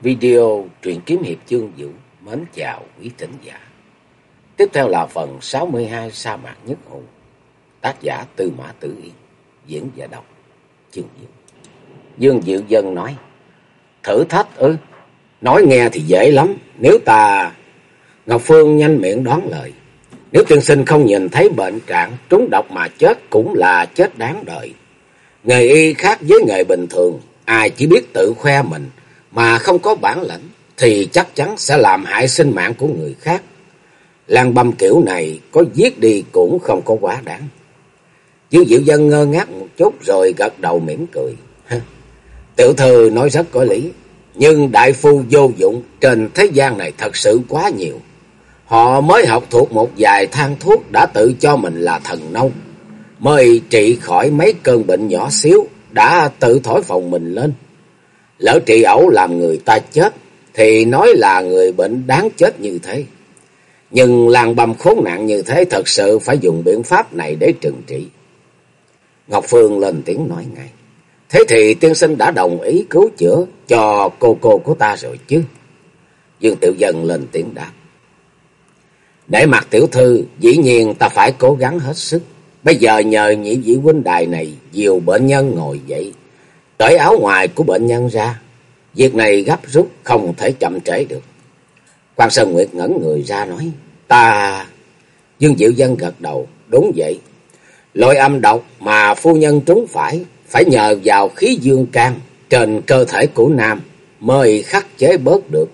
Video truyện kiếm hiệp chương vũ mến chào quý thính giả. Tiếp theo là phần 62 sa mạc nhất hùng. Tác giả Tư Mã Tử Yên, diễn và đọc chương vũ. Dương Diệu Dân nói, thử thách ư, nói nghe thì dễ lắm, nếu ta... Ngọc Phương nhanh miệng đoán lời. Nếu tiên sinh không nhìn thấy bệnh trạng trúng độc mà chết cũng là chết đáng đời. Nghề y khác với nghề bình thường, ai chỉ biết tự khoe mình mà không có bản lĩnh thì chắc chắn sẽ làm hại sinh mạng của người khác. Lan băm kiểu này có giết đi cũng không có quá đáng. Dương Diệu Dân ngơ ngác một chút rồi gật đầu mỉm cười. Tiểu thư nói rất có lý, nhưng đại phu vô dụng trên thế gian này thật sự quá nhiều. Họ mới học thuộc một vài thang thuốc đã tự cho mình là thần nông. Mới trị khỏi mấy cơn bệnh nhỏ xíu, đã tự thổi phòng mình lên. Lỡ trị ẩu làm người ta chết, thì nói là người bệnh đáng chết như thế. Nhưng làng bầm khốn nạn như thế thật sự phải dùng biện pháp này để trừng trị. Ngọc Phương lên tiếng nói ngay. Thế thì tiên sinh đã đồng ý cứu chữa cho cô cô của ta rồi chứ? Dương Tiểu Dân lên tiếng đáp. Để mặt tiểu thư, dĩ nhiên ta phải cố gắng hết sức. Bây giờ nhờ nhị vị huynh đài này, dìu bệnh nhân ngồi dậy, cởi áo ngoài của bệnh nhân ra. Việc này gấp rút, không thể chậm trễ được. Quan Sơn Nguyệt ngẩn người ra nói, ta... Dương Diệu Dân gật đầu, đúng vậy. Loại âm độc mà phu nhân trúng phải, phải nhờ vào khí dương can trên cơ thể của nam mới khắc chế bớt được,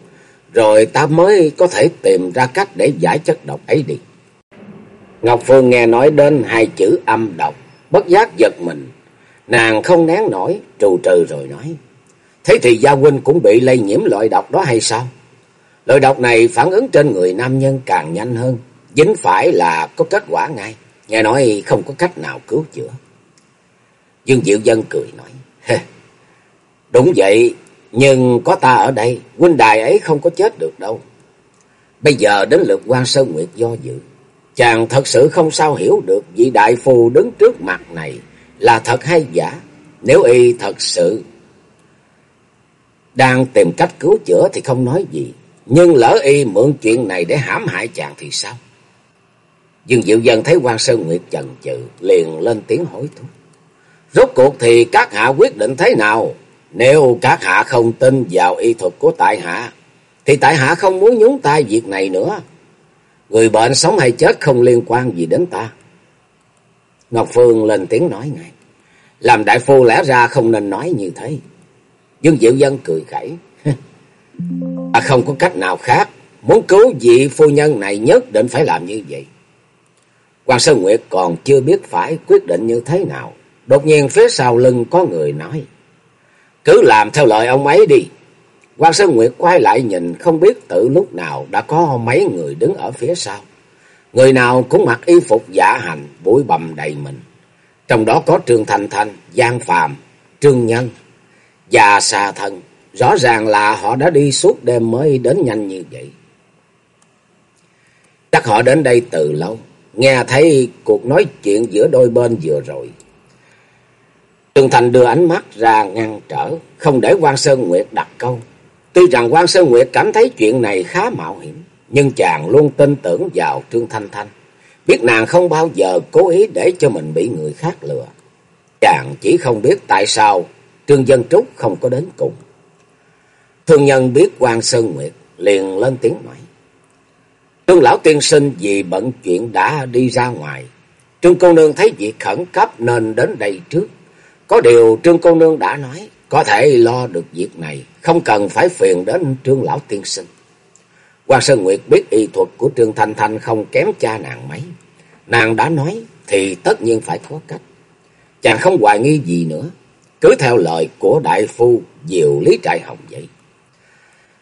rồi ta mới có thể tìm ra cách để giải chất độc ấy đi. Ngọc Phương nghe nói đến hai chữ âm độc, bất giác giật mình. Nàng không nén nổi, trù trừ rồi nói. Thế thì Gia Huynh cũng bị lây nhiễm loại độc đó hay sao? Loại độc này phản ứng trên người nam nhân càng nhanh hơn. Dính phải là có kết quả ngay. Nghe nói không có cách nào cứu chữa. Dương Diệu Dân cười nói. Đúng vậy, nhưng có ta ở đây, huynh đài ấy không có chết được đâu. Bây giờ đến lượt quan Sơn Nguyệt do dự. Chàng thật sự không sao hiểu được vị đại phù đứng trước mặt này là thật hay giả. Nếu y thật sự đang tìm cách cứu chữa thì không nói gì. Nhưng lỡ y mượn chuyện này để hãm hại chàng thì sao? Dương Diệu Dân thấy quan Sơn Nguyệt chần chừ, liền lên tiếng hỏi thúc. Rốt cuộc thì các hạ quyết định thế nào? Nếu các hạ không tin vào y thuật của tại hạ, thì tại hạ không muốn nhúng tay việc này nữa. Người bệnh sống hay chết không liên quan gì đến ta. Ngọc Phương lên tiếng nói ngay. Làm đại phu lẽ ra không nên nói như thế. Dương Diệu Dân cười khẩy. à, không có cách nào khác. Muốn cứu vị phu nhân này nhất định phải làm như vậy. Quan Sơn Nguyệt còn chưa biết phải quyết định như thế nào. Đột nhiên phía sau lưng có người nói. Cứ làm theo lời ông ấy đi. Quan Sơn Nguyệt quay lại nhìn không biết từ lúc nào đã có mấy người đứng ở phía sau. Người nào cũng mặc y phục giả hành, bụi bầm đầy mình. Trong đó có Trương Thành Thành, Giang Phàm, Trương Nhân và Sa Thần. Rõ ràng là họ đã đi suốt đêm mới đến nhanh như vậy. Chắc họ đến đây từ lâu, nghe thấy cuộc nói chuyện giữa đôi bên vừa rồi. Trương Thành đưa ánh mắt ra ngăn trở, không để quan Sơn Nguyệt đặt câu. Tuy rằng quan Sơn Nguyệt cảm thấy chuyện này khá mạo hiểm, nhưng chàng luôn tin tưởng vào Trương Thanh Thanh. Biết nàng không bao giờ cố ý để cho mình bị người khác lừa. Chàng chỉ không biết tại sao Trương Dân Trúc không có đến cùng. Thương nhân biết quan Sơn Nguyệt liền lên tiếng nói. Trương Lão Tiên Sinh vì bận chuyện đã đi ra ngoài. Trương Cô Nương thấy việc khẩn cấp nên đến đây trước. Có điều Trương Cô Nương đã nói có thể lo được việc này, không cần phải phiền đến Trương Lão Tiên Sinh. Quan Sơn Nguyệt biết y thuật của Trương Thanh Thanh không kém cha nàng mấy. Nàng đã nói thì tất nhiên phải có cách. Chàng không hoài nghi gì nữa. Cứ theo lời của đại phu Diệu Lý Trại Hồng vậy.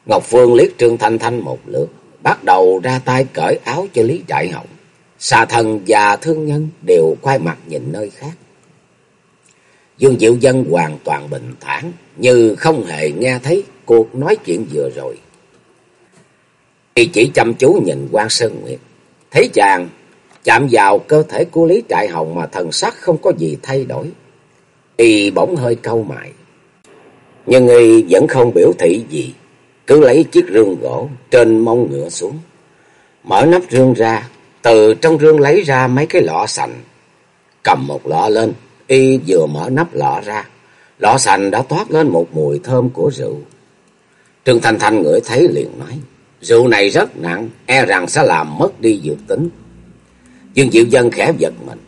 Ngọc Phương liếc Trương Thanh Thanh một lượt. Bắt đầu ra tay cởi áo cho Lý Trại Hồng. Xà thần và thương nhân đều quay mặt nhìn nơi khác. Dương Diệu Dân hoàn toàn bình thản, như không hề nghe thấy cuộc nói chuyện vừa rồi. Y chỉ chăm chú nhìn quan Sơn Nguyệt, thấy chàng chạm vào cơ thể của Lý Trại Hồng mà thần sắc không có gì thay đổi. Y bỗng hơi câu mại, nhưng Y vẫn không biểu thị gì, cứ lấy chiếc rương gỗ trên mông ngựa xuống. Mở nắp rương ra, từ trong rương lấy ra mấy cái lọ sành. Cầm một lọ lên, y vừa mở nắp lọ ra. Lọ sành đã toát lên một mùi thơm của rượu. Trương Thanh Thanh ngửi thấy liền nói, rượu này rất nặng, e rằng sẽ làm mất đi dược tính. Dương Diệu Dân khẽ giật mình.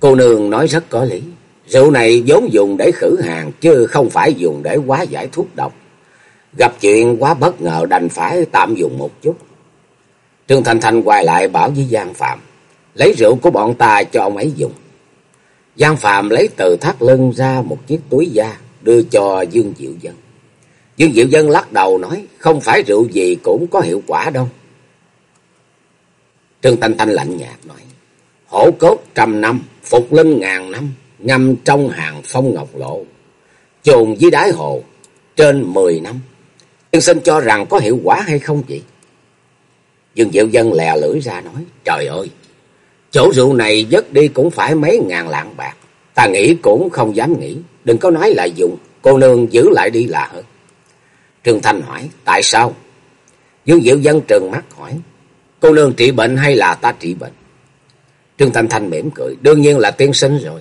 Cô nương nói rất có lý. Rượu này vốn dùng để khử hàng, chứ không phải dùng để quá giải thuốc độc. Gặp chuyện quá bất ngờ đành phải tạm dùng một chút. Trương Thanh Thanh quay lại bảo với Giang Phạm, lấy rượu của bọn ta cho ông ấy dùng. Giang Phạm lấy từ thắt lưng ra một chiếc túi da, đưa cho Dương Diệu Dân. Dương Diệu Dân lắc đầu nói, không phải rượu gì cũng có hiệu quả đâu. Trương Thanh Thanh lạnh nhạt nói, hổ cốt trăm năm, phục linh ngàn năm, ngâm trong hàng phong ngọc lộ, chồn dưới đáy hồ, trên mười năm. Tiên sinh cho rằng có hiệu quả hay không vậy? Dương Diệu Dân lè lưỡi ra nói, trời ơi, chỗ rượu này dứt đi cũng phải mấy ngàn lạng bạc. Ta nghĩ cũng không dám nghĩ, đừng có nói là dùng, cô nương giữ lại đi là hơn. Trương Thanh hỏi, tại sao? Dương Diệu Dân trừng mắt hỏi, cô nương trị bệnh hay là ta trị bệnh? Trương Thanh Thanh mỉm cười, đương nhiên là tiên sinh rồi.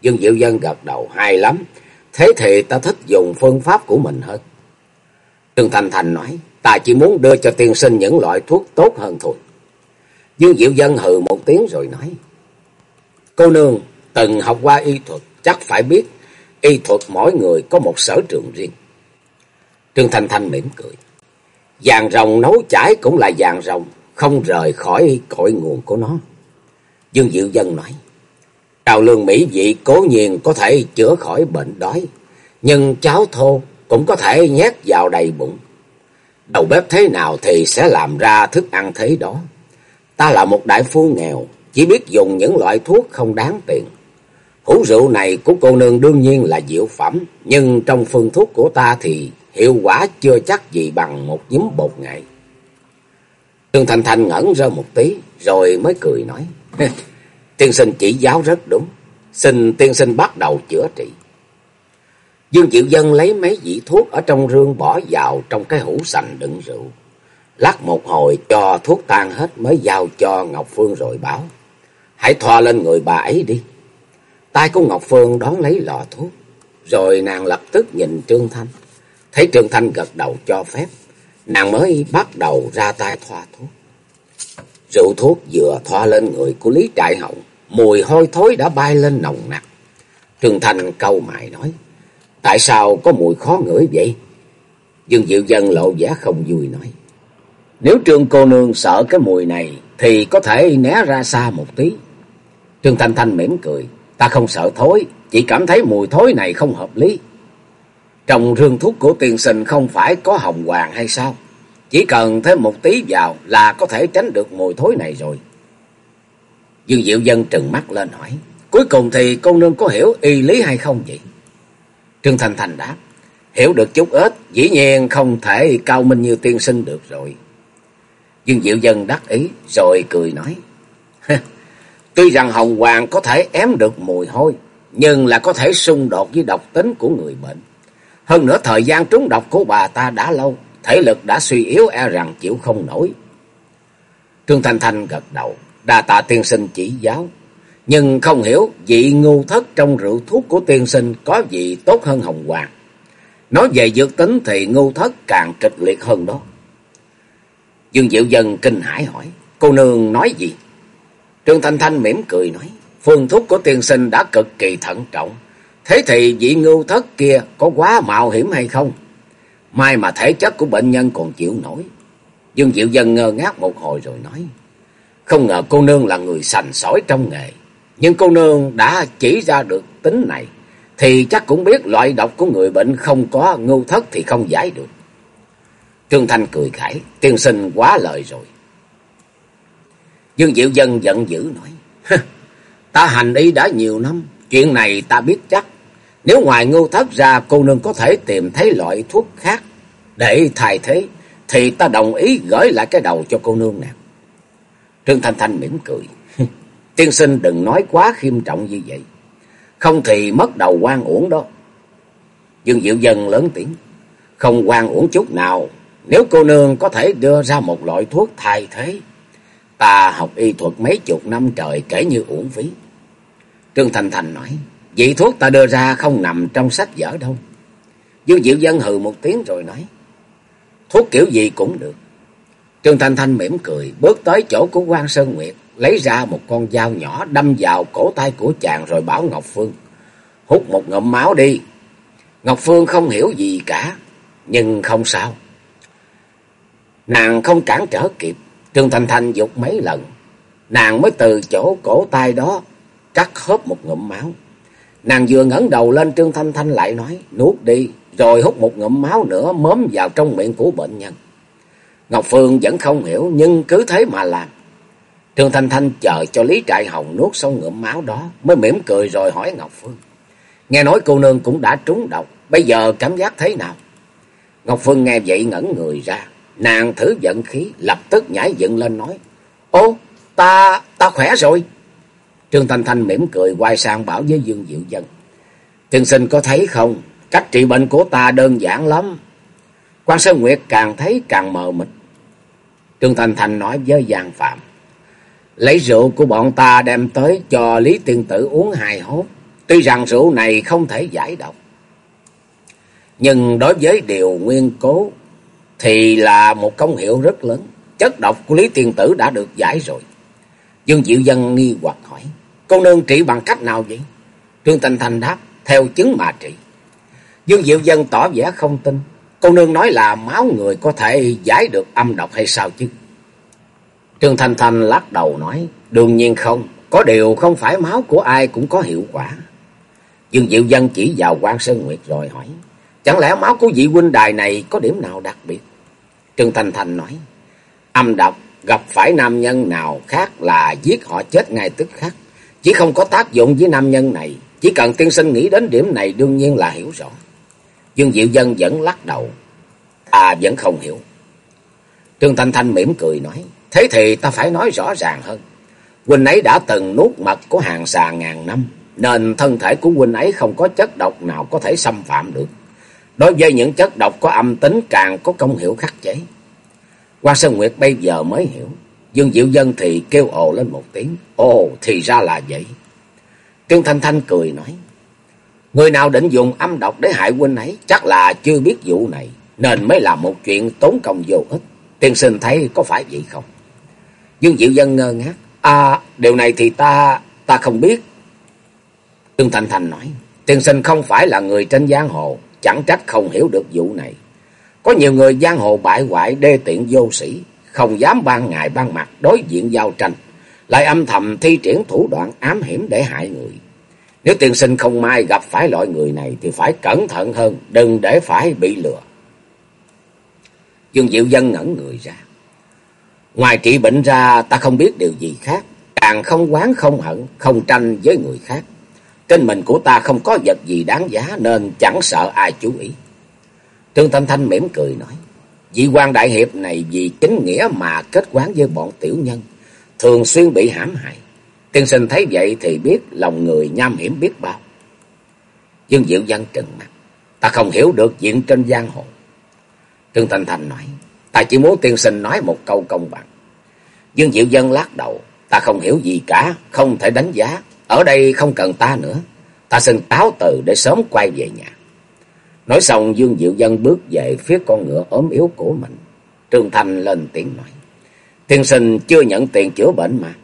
Dương Diệu Dân gật đầu, hay lắm, thế thì ta thích dùng phương pháp của mình hơn. Trương Thanh Thanh nói, ta chỉ muốn đưa cho tiên sinh những loại thuốc tốt hơn thôi. Dương Diệu Dân hừ một tiếng rồi nói, cô nương từng học qua y thuật, chắc phải biết y thuật mỗi người có một sở trường riêng. Trương Thanh Thanh mỉm cười. Vàng rồng nấu chảy cũng là vàng rồng, không rời khỏi cội nguồn của nó. Dương Diệu Dân nói, Trào lương mỹ vị cố nhiên có thể chữa khỏi bệnh đói, nhưng cháo thô cũng có thể nhét vào đầy bụng. Đầu bếp thế nào thì sẽ làm ra thức ăn thế đó. Ta là một đại phu nghèo, chỉ biết dùng những loại thuốc không đáng tiền. Hũ rượu này của cô nương đương nhiên là diệu phẩm, nhưng trong phương thuốc của ta thì hiệu quả chưa chắc gì bằng một nhúm bột nghệ. Trương Thành Thành ngẩn ra một tí, rồi mới cười nói, tiên sinh chỉ giáo rất đúng, xin tiên sinh bắt đầu chữa trị. Dương Diệu Dân lấy mấy vị thuốc ở trong rương bỏ vào trong cái hũ sành đựng rượu. lắc một hồi cho thuốc tan hết mới giao cho Ngọc Phương rồi bảo. Hãy thoa lên người bà ấy đi. Tay của Ngọc Phương đón lấy lọ thuốc. Rồi nàng lập tức nhìn Trương Thanh. Thấy Trương Thanh gật đầu cho phép. Nàng mới bắt đầu ra tay thoa thuốc. Rượu thuốc vừa thoa lên người của Lý Trại Hồng. Mùi hôi thối đã bay lên nồng nặc. Trương Thanh câu mày nói. Tại sao có mùi khó ngửi vậy? Dương Diệu Dân lộ vẻ không vui nói. Nếu Trương cô nương sợ cái mùi này thì có thể né ra xa một tí. Trương Thanh Thanh mỉm cười. Ta không sợ thối, chỉ cảm thấy mùi thối này không hợp lý. Trong rương thuốc của tiền sinh không phải có hồng hoàng hay sao? Chỉ cần thêm một tí vào là có thể tránh được mùi thối này rồi. Dương Diệu Dân trừng mắt lên hỏi. Cuối cùng thì cô nương có hiểu y lý hay không vậy? Trương Thành Thành đáp. Hiểu được chút ít, dĩ nhiên không thể cao minh như tiên sinh được rồi. Dương Diệu Dân đắc ý, rồi cười nói. Tuy rằng Hồng Hoàng có thể ém được mùi hôi, nhưng là có thể xung đột với độc tính của người bệnh. Hơn nữa thời gian trúng độc của bà ta đã lâu, thể lực đã suy yếu e rằng chịu không nổi. Trương Thanh Thanh gật đầu, đa tạ tiên sinh chỉ giáo, nhưng không hiểu vị ngu thất trong rượu thuốc của tiên sinh có gì tốt hơn hồng hoàng. Nói về dược tính thì ngu thất càng kịch liệt hơn đó. Dương Diệu Dân kinh hãi hỏi, cô nương nói gì? Trương Thanh Thanh mỉm cười nói, phương thuốc của tiên sinh đã cực kỳ thận trọng. Thế thì vị ngưu thất kia có quá mạo hiểm hay không? Mai mà thể chất của bệnh nhân còn chịu nổi. Dương Diệu Dân ngơ ngác một hồi rồi nói, không ngờ cô nương là người sành sỏi trong nghề. Nhưng cô nương đã chỉ ra được tính này, thì chắc cũng biết loại độc của người bệnh không có ngưu thất thì không giải được. Trương Thanh cười khải, tiên sinh quá lời rồi. Dương Diệu Dân giận dữ nói, ta hành y đã nhiều năm, chuyện này ta biết chắc. Nếu ngoài ngưu thất ra cô nương có thể tìm thấy loại thuốc khác để thay thế, thì ta đồng ý gửi lại cái đầu cho cô nương nè. Trương Thanh Thanh mỉm cười. Tiên sinh đừng nói quá khiêm trọng như vậy. Không thì mất đầu quan uổng đó. Dương Diệu Dân lớn tiếng. Không quan uổng chút nào. nếu cô nương có thể đưa ra một loại thuốc thay thế, ta học y thuật mấy chục năm trời kể như uổng phí. Trương Thành Thành nói, vị thuốc ta đưa ra không nằm trong sách vở đâu. Dương Diệu Dân hừ một tiếng rồi nói, thuốc kiểu gì cũng được. Trương Thanh Thanh mỉm cười, bước tới chỗ của quan Sơn Nguyệt, lấy ra một con dao nhỏ đâm vào cổ tay của chàng rồi bảo Ngọc Phương, hút một ngụm máu đi. Ngọc Phương không hiểu gì cả, nhưng không sao. Nàng không cản trở kịp, Trương Thanh Thanh dục mấy lần, nàng mới từ chỗ cổ tay đó cắt hớp một ngụm máu. Nàng vừa ngẩng đầu lên Trương Thanh Thanh lại nói, nuốt đi, rồi hút một ngụm máu nữa mớm vào trong miệng của bệnh nhân. Ngọc Phương vẫn không hiểu nhưng cứ thế mà làm. Trương Thanh Thanh chờ cho Lý Trại Hồng nuốt xong ngụm máu đó mới mỉm cười rồi hỏi Ngọc Phương. Nghe nói cô nương cũng đã trúng độc, bây giờ cảm giác thế nào? Ngọc Phương nghe vậy ngẩn người ra, nàng thử giận khí, lập tức nhảy dựng lên nói. Ô, ta, ta khỏe rồi. Trương Thanh Thanh mỉm cười quay sang bảo với Dương Diệu Dân. Tiên sinh có thấy không, cách trị bệnh của ta đơn giản lắm. Quan Sơn Nguyệt càng thấy càng mờ mịt. Trương Thanh Thanh nói với Giang Phạm. Lấy rượu của bọn ta đem tới cho Lý Tiên Tử uống hai hốt. Tuy rằng rượu này không thể giải độc. Nhưng đối với điều nguyên cố thì là một công hiệu rất lớn. Chất độc của Lý Tiên Tử đã được giải rồi. Dương Diệu Dân nghi hoặc hỏi. Cô nương trị bằng cách nào vậy? Trương tinh Thanh đáp. Theo chứng mà trị. Dương Diệu Dân tỏ vẻ không tin. Cô nương nói là máu người có thể giải được âm độc hay sao chứ? Trương Thanh Thanh lắc đầu nói, đương nhiên không, có điều không phải máu của ai cũng có hiệu quả. Dương Diệu Dân chỉ vào quan Sơn Nguyệt rồi hỏi, chẳng lẽ máu của vị huynh đài này có điểm nào đặc biệt? Trương Thanh Thanh nói, âm độc gặp phải nam nhân nào khác là giết họ chết ngay tức khắc, chỉ không có tác dụng với nam nhân này, chỉ cần tiên sinh nghĩ đến điểm này đương nhiên là hiểu rõ. Dương Diệu Dân vẫn lắc đầu. À vẫn không hiểu. Trương Thanh Thanh mỉm cười nói. Thế thì ta phải nói rõ ràng hơn. Huynh ấy đã từng nuốt mật của hàng xà ngàn năm. Nên thân thể của huynh ấy không có chất độc nào có thể xâm phạm được. Đối với những chất độc có âm tính càng có công hiệu khắc chế. quan Sơn Nguyệt bây giờ mới hiểu. Dương Diệu Dân thì kêu ồ lên một tiếng. Ồ thì ra là vậy. Trương Thanh Thanh cười nói. Người nào định dùng âm độc để hại huynh ấy chắc là chưa biết vụ này, nên mới làm một chuyện tốn công vô ích. Tiên sinh thấy có phải vậy không? Dương Diệu Dân ngơ ngác. À, điều này thì ta, ta không biết. Trương thanh thanh nói, tiên sinh không phải là người trên giang hồ, chẳng trách không hiểu được vụ này. Có nhiều người giang hồ bại hoại đê tiện vô sĩ, không dám ban ngày ban mặt đối diện giao tranh, lại âm thầm thi triển thủ đoạn ám hiểm để hại người. Nếu tiên sinh không may gặp phải loại người này thì phải cẩn thận hơn, đừng để phải bị lừa. Dương Diệu Dân ngẩn người ra. Ngoài trị bệnh ra ta không biết điều gì khác, càng không quán không hận, không tranh với người khác. Trên mình của ta không có vật gì đáng giá nên chẳng sợ ai chú ý. Trương Thanh Thanh mỉm cười nói, vị quan đại hiệp này vì chính nghĩa mà kết quán với bọn tiểu nhân, thường xuyên bị hãm hại. Tiên sinh thấy vậy thì biết lòng người nham hiểm biết bao. Dương Diệu Văn trừng mặt. Ta không hiểu được chuyện trên giang hồ. Trương Thanh Thành nói. Ta chỉ muốn tiên sinh nói một câu công bằng. Dương Diệu Dân lắc đầu. Ta không hiểu gì cả. Không thể đánh giá. Ở đây không cần ta nữa. Ta xin cáo từ để sớm quay về nhà. Nói xong Dương Diệu Dân bước về phía con ngựa ốm yếu của mình. Trương Thanh lên tiếng nói. Tiên sinh chưa nhận tiền chữa bệnh mà.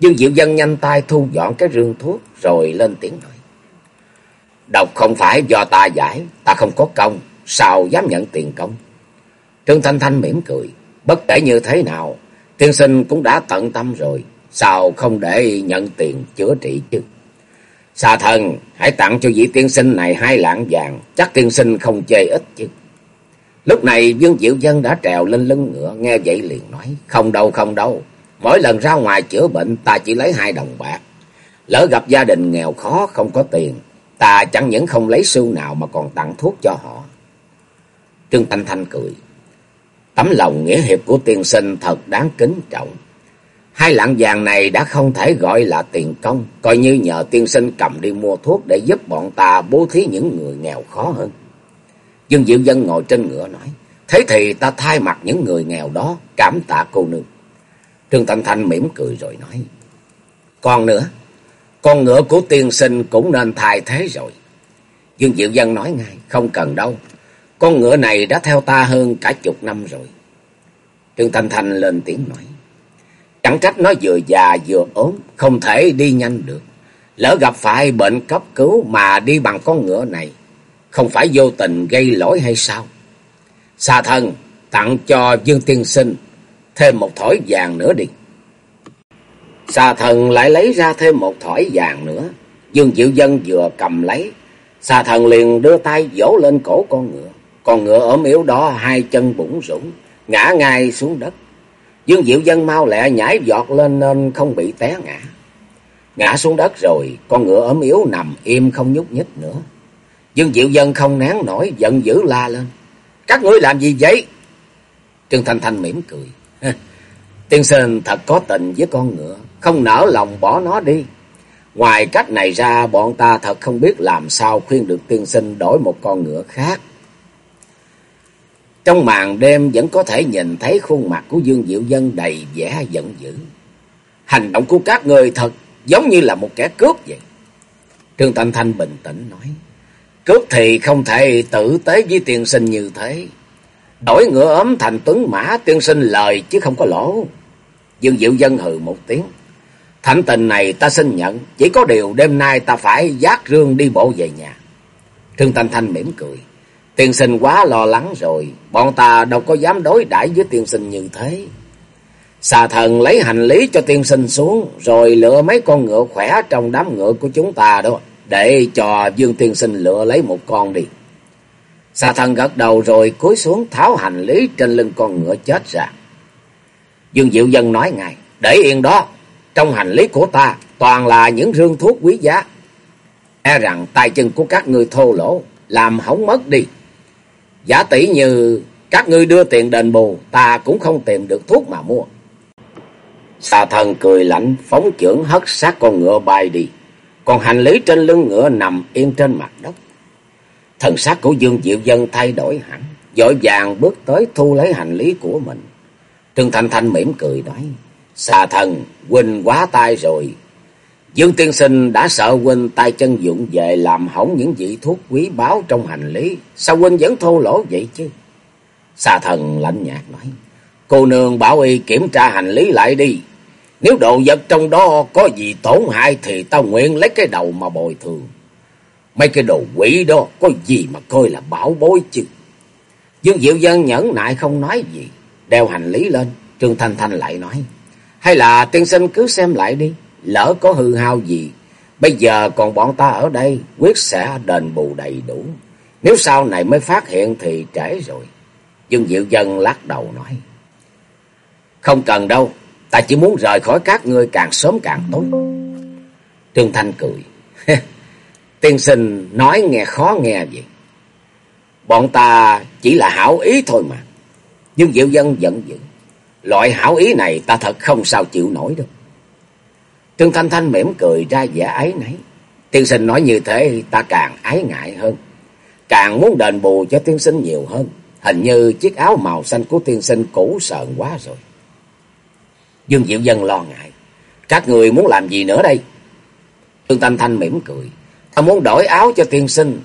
Dương Diệu Dân nhanh tay thu dọn cái rương thuốc rồi lên tiếng nói. Độc không phải do ta giải, ta không có công, sao dám nhận tiền công? Trương Thanh Thanh mỉm cười, bất kể như thế nào, tiên sinh cũng đã tận tâm rồi, sao không để nhận tiền chữa trị chứ? Xà thần, hãy tặng cho vị tiên sinh này hai lạng vàng, chắc tiên sinh không chê ít chứ. Lúc này Dương Diệu Dân đã trèo lên lưng ngựa, nghe vậy liền nói, không đâu không đâu, Mỗi lần ra ngoài chữa bệnh ta chỉ lấy hai đồng bạc. Lỡ gặp gia đình nghèo khó không có tiền, ta chẳng những không lấy xu nào mà còn tặng thuốc cho họ. Trương Thanh Thanh cười. Tấm lòng nghĩa hiệp của tiên sinh thật đáng kính trọng. Hai lạng vàng này đã không thể gọi là tiền công, coi như nhờ tiên sinh cầm đi mua thuốc để giúp bọn ta bố thí những người nghèo khó hơn. Dương Diệu Dân ngồi trên ngựa nói, Thế thì ta thay mặt những người nghèo đó cảm tạ cô nương. Trương Thanh Thanh mỉm cười rồi nói. Còn nữa, con ngựa của tiên sinh cũng nên thay thế rồi. Dương Diệu Dân nói ngay, không cần đâu. Con ngựa này đã theo ta hơn cả chục năm rồi. Trương Thanh Thanh lên tiếng nói. Chẳng trách nó vừa già vừa ốm, không thể đi nhanh được. Lỡ gặp phải bệnh cấp cứu mà đi bằng con ngựa này, không phải vô tình gây lỗi hay sao? Xà thần, tặng cho Dương Tiên Sinh thêm một thỏi vàng nữa đi. Xà thần lại lấy ra thêm một thỏi vàng nữa. Dương Diệu Dân vừa cầm lấy. Xà thần liền đưa tay vỗ lên cổ con ngựa. Con ngựa ốm yếu đó hai chân bủng rủng, ngã ngay xuống đất. Dương Diệu Dân mau lẹ nhảy giọt lên nên không bị té ngã. Ngã xuống đất rồi, con ngựa ốm yếu nằm im không nhúc nhích nữa. Dương Diệu Dân không nén nổi, giận dữ la lên. Các ngươi làm gì vậy? Trương Thanh Thanh mỉm cười. Tiên sinh thật có tình với con ngựa, không nỡ lòng bỏ nó đi. Ngoài cách này ra, bọn ta thật không biết làm sao khuyên được tiên sinh đổi một con ngựa khác. Trong màn đêm vẫn có thể nhìn thấy khuôn mặt của Dương Diệu Dân đầy vẻ giận dữ. Hành động của các người thật giống như là một kẻ cướp vậy. Trương Thanh Thanh bình tĩnh nói. Cướp thì không thể tử tế với tiên sinh như thế. Đổi ngựa ấm thành tuấn mã, tiên sinh lời chứ không có lỗ. Dương Diệu Dân hừ một tiếng. Thạnh tình này ta xin nhận. Chỉ có điều đêm nay ta phải giác rương đi bộ về nhà. Trương Thanh Thanh mỉm cười. Tiên sinh quá lo lắng rồi. Bọn ta đâu có dám đối đãi với tiên sinh như thế. Xà thần lấy hành lý cho tiên sinh xuống. Rồi lựa mấy con ngựa khỏe trong đám ngựa của chúng ta đó. Để cho Dương tiên sinh lựa lấy một con đi. Xà thần gật đầu rồi cúi xuống tháo hành lý trên lưng con ngựa chết ra. Dương Diệu Dân nói ngay, để yên đó, trong hành lý của ta toàn là những rương thuốc quý giá. E rằng tay chân của các người thô lỗ, làm hỏng mất đi. Giả tỷ như các ngươi đưa tiền đền bù, ta cũng không tìm được thuốc mà mua. Xà thần cười lạnh, phóng chưởng hất sát con ngựa bay đi. Còn hành lý trên lưng ngựa nằm yên trên mặt đất. Thần sắc của Dương Diệu Dân thay đổi hẳn, dội vàng bước tới thu lấy hành lý của mình. Trương Thanh Thanh mỉm cười nói, xà thần, huynh quá tay rồi. Dương Tiên Sinh đã sợ huynh tay chân dụng về làm hỏng những vị thuốc quý báu trong hành lý. Sao huynh vẫn thô lỗ vậy chứ? Xà thần lạnh nhạt nói, cô nương bảo y kiểm tra hành lý lại đi. Nếu đồ vật trong đó có gì tổn hại thì tao nguyện lấy cái đầu mà bồi thường. Mấy cái đồ quỷ đó có gì mà coi là bảo bối chứ. Dương Diệu Dân nhẫn nại không nói gì. Đeo hành lý lên. Trương Thanh Thanh lại nói. Hay là tiên sinh cứ xem lại đi. Lỡ có hư hao gì. Bây giờ còn bọn ta ở đây. Quyết sẽ đền bù đầy đủ. Nếu sau này mới phát hiện thì trễ rồi. Dương Diệu Dân lắc đầu nói. Không cần đâu. Ta chỉ muốn rời khỏi các ngươi càng sớm càng tốt. Trương Thanh cười. Tiên sinh nói nghe khó nghe vậy. Bọn ta chỉ là hảo ý thôi mà. dương Diệu Dân giận dữ. Loại hảo ý này ta thật không sao chịu nổi đâu. Trương Thanh Thanh mỉm cười ra vẻ ấy nấy. Tiên sinh nói như thế, ta càng ái ngại hơn. Càng muốn đền bù cho tiên sinh nhiều hơn. Hình như chiếc áo màu xanh của tiên sinh cũ sờn quá rồi. Dương Diệu Dân lo ngại. Các người muốn làm gì nữa đây? Trương Thanh Thanh mỉm cười. Ta muốn đổi áo cho tiên sinh.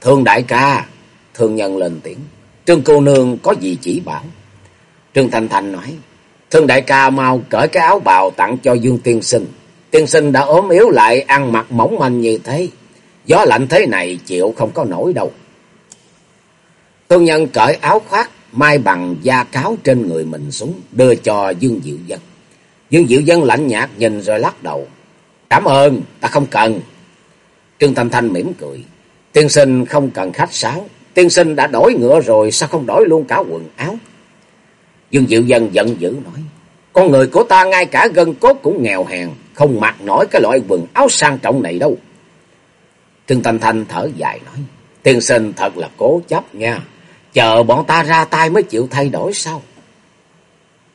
Thương đại ca. Thương nhân lên tiếng. Trương cô nương có gì chỉ bảo. Trương Thanh Thanh nói. Thương đại ca mau cởi cái áo bào tặng cho Dương tiên sinh. Tiên sinh đã ốm yếu lại ăn mặc mỏng manh như thế. Gió lạnh thế này chịu không có nổi đâu. Tôn nhân cởi áo khoác mai bằng da cáo trên người mình xuống đưa cho Dương Diệu Dân. Dương Diệu Dân lạnh nhạt nhìn rồi lắc đầu. Cảm ơn, ta không cần. Trương Thanh Thanh mỉm cười. Tiên sinh không cần khách sáo. Tiên sinh đã đổi ngựa rồi sao không đổi luôn cả quần áo. Dương Diệu Dân giận dữ nói. Con người của ta ngay cả gân cốt cũng nghèo hèn. Không mặc nổi cái loại quần áo sang trọng này đâu. Trương Thanh Thanh thở dài nói. Tiên sinh thật là cố chấp nha. Chờ bọn ta ra tay mới chịu thay đổi sao?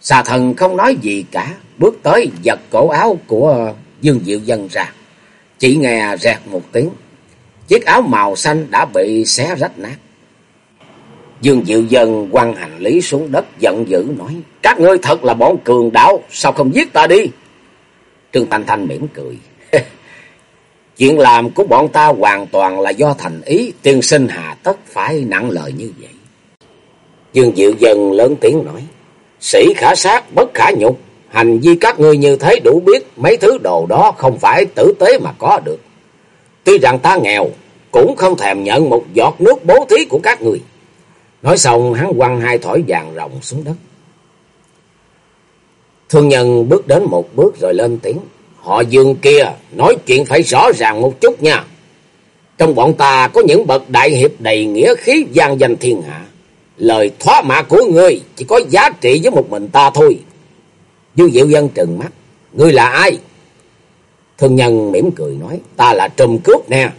Xà thần không nói gì cả. Bước tới giật cổ áo của Dương Diệu Dân ra. Chỉ nghe rẹt một tiếng. Chiếc áo màu xanh đã bị xé rách nát. Dương Diệu Dân quăng hành lý xuống đất giận dữ nói. Các ngươi thật là bọn cường đạo. Sao không giết ta đi? Trương Thanh Thanh mỉm cười. Chuyện làm của bọn ta hoàn toàn là do thành ý. Tiên sinh hà tất phải nặng lời như vậy. Dương Diệu Dân lớn tiếng nói. Sĩ khả sát bất khả nhục. Hành vi các ngươi như thế đủ biết mấy thứ đồ đó không phải tử tế mà có được. Tuy rằng ta nghèo, cũng không thèm nhận một giọt nước bố thí của các người. Nói xong, hắn quăng hai thỏi vàng rồng xuống đất. Thương nhân bước đến một bước rồi lên tiếng. Họ dương kia, nói chuyện phải rõ ràng một chút nha. Trong bọn ta có những bậc đại hiệp đầy nghĩa khí gian danh thiên hạ. Lời thoá mạ của ngươi chỉ có giá trị với một mình ta thôi. Dương Diệu Dân trừng mắt. Ngươi là ai? Thương nhân mỉm cười nói. Ta là trùm cướp nè.